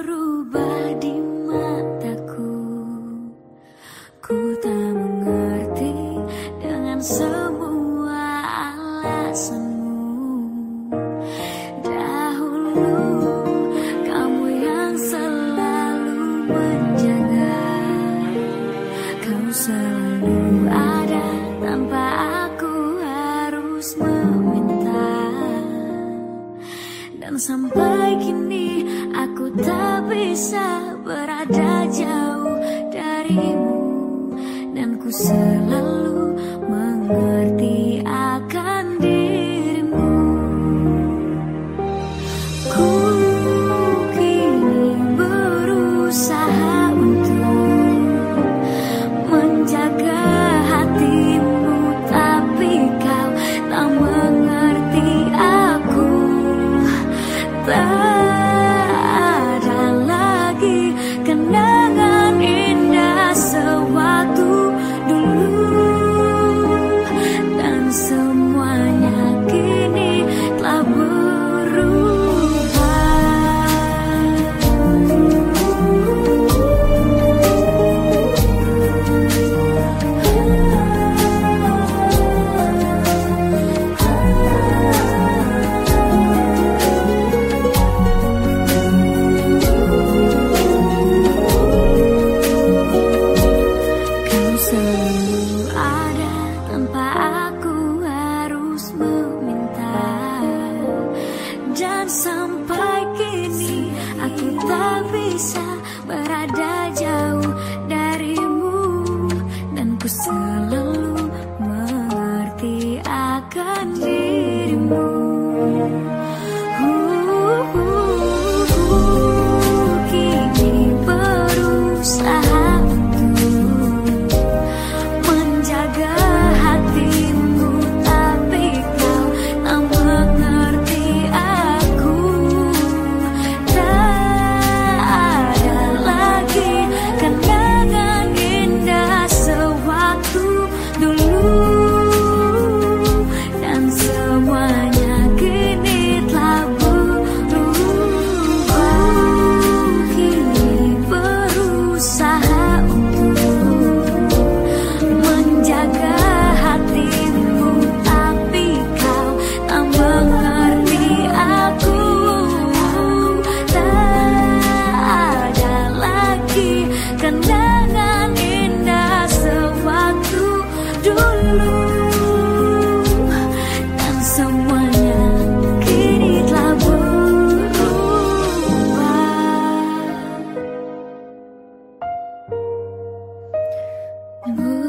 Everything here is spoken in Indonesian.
Rubah di mataku. Ku tak mengerti dengan semua alasanmu. Dahulu kamu yang selalu menjaga. Kau selalu ada tanpa aku harus meminta. Dan sampai kini bisa berada jauh darimu dan ku selalu tak bisa Move.